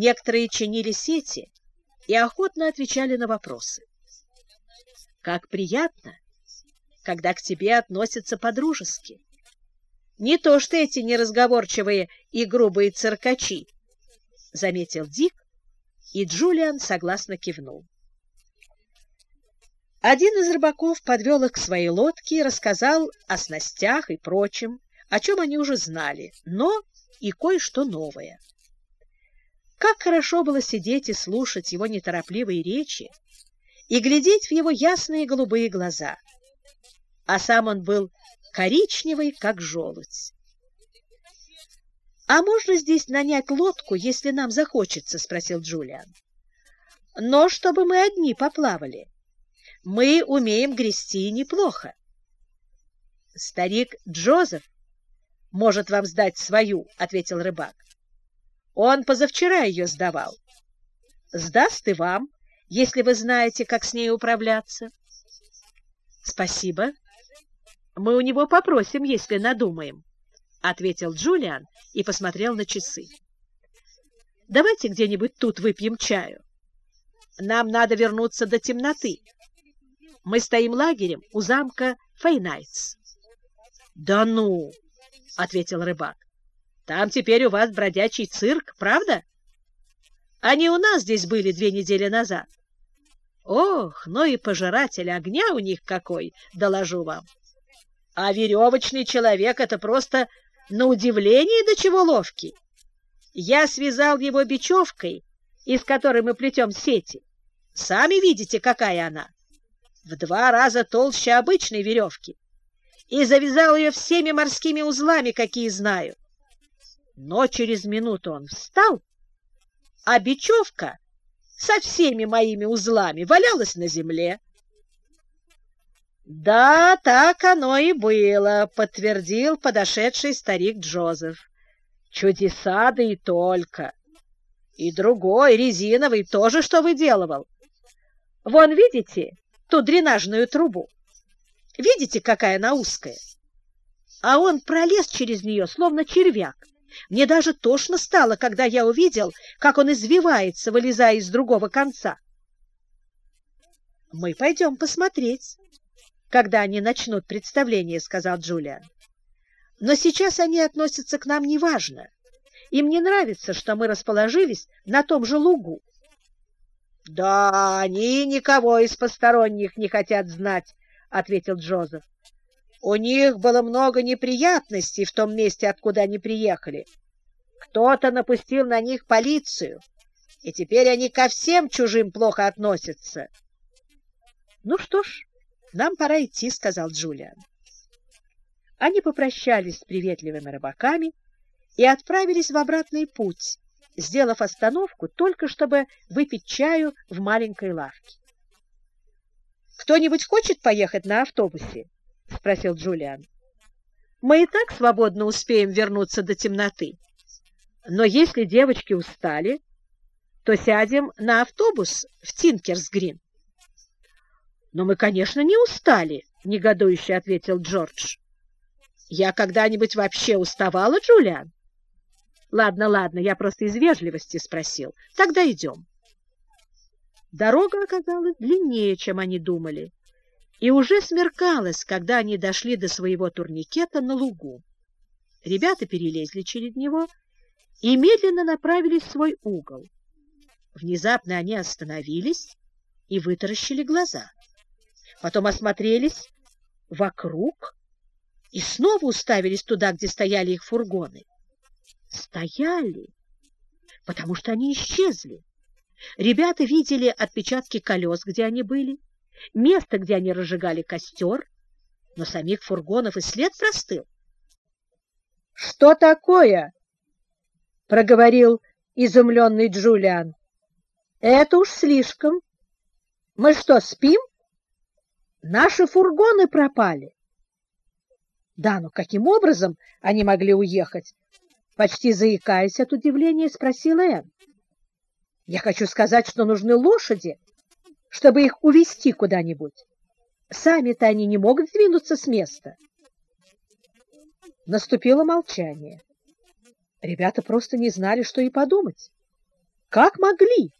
Некоторые чинили сети и охотно отвечали на вопросы. Как приятно, когда к тебе относятся по-дружески. Не то что эти неразговорчивые и грубые циркачи, — заметил Дик, и Джулиан согласно кивнул. Один из рыбаков подвел их к своей лодке и рассказал о снастях и прочем, о чем они уже знали, но и кое-что новое. Как хорошо было сидеть и слушать его неторопливые речи и глядеть в его ясные голубые глаза. А сам он был коричневый, как желудь. «А можно здесь нанять лодку, если нам захочется?» — спросил Джулиан. «Но чтобы мы одни поплавали». Мы умеем грести неплохо. Старик Джозеф может вам сдать свою, — ответил рыбак. Он позавчера ее сдавал. Сдаст и вам, если вы знаете, как с ней управляться. Спасибо. Мы у него попросим, если надумаем, — ответил Джулиан и посмотрел на часы. Давайте где-нибудь тут выпьем чаю. Нам надо вернуться до темноты. Мы стоим лагерем у замка Фейнайтс. — Да ну! — ответил рыбак. — Там теперь у вас бродячий цирк, правда? Они у нас здесь были две недели назад. Ох, ну и пожиратель огня у них какой, доложу вам. А веревочный человек — это просто на удивление до чего ловкий. Я связал его бечевкой, из которой мы плетем сети. Сами видите, какая она в два раза толще обычной веревки, и завязал ее всеми морскими узлами, какие знаю. Но через минуту он встал, а бечевка со всеми моими узлами валялась на земле. «Да, так оно и было», — подтвердил подошедший старик Джозеф. «Чудеса, да и только. И другой, резиновый, тоже что выделывал. Вон, видите, ту дренажную трубу. Видите, какая она узкая? А он пролез через нее, словно червяк. Мне даже тошно стало, когда я увидел, как он извивается, вылезая из другого конца. «Мы пойдем посмотреть, когда они начнут представление», — сказал Джулиан. «Но сейчас они относятся к нам неважно. Им не нравится, что мы расположились на том же лугу. — Да, они никого из посторонних не хотят знать, — ответил Джозеф. — У них было много неприятностей в том месте, откуда они приехали. Кто-то напустил на них полицию, и теперь они ко всем чужим плохо относятся. — Ну что ж, нам пора идти, — сказал Джулиан. Они попрощались с приветливыми рыбаками и отправились в обратный путь, сделав остановку только чтобы выпить чаю в маленькой лавке. «Кто-нибудь хочет поехать на автобусе?» — спросил Джулиан. «Мы и так свободно успеем вернуться до темноты. Но если девочки устали, то сядем на автобус в Тинкерс-Грин». «Но мы, конечно, не устали», — негодующе ответил Джордж. «Я когда-нибудь вообще уставала, Джулиан?» Ладно, ладно, я просто из вежливости спросил. Тогда идем. Дорога оказалась длиннее, чем они думали, и уже смеркалось, когда они дошли до своего турникета на лугу. Ребята перелезли через него и медленно направились в свой угол. Внезапно они остановились и вытаращили глаза. Потом осмотрелись вокруг и снова уставились туда, где стояли их фургоны стояли, потому что они исчезли. Ребята видели отпечатки колес, где они были, место, где они разжигали костер, но самих фургонов и след простыл. — Что такое? — проговорил изумленный Джулиан. — Это уж слишком. Мы что, спим? Наши фургоны пропали. Да, но каким образом они могли уехать? Почти заикаясь от удивления, спросила Энн. «Я хочу сказать, что нужны лошади, чтобы их увезти куда-нибудь. Сами-то они не могут сдвинуться с места». Наступило молчание. Ребята просто не знали, что и подумать. Как могли?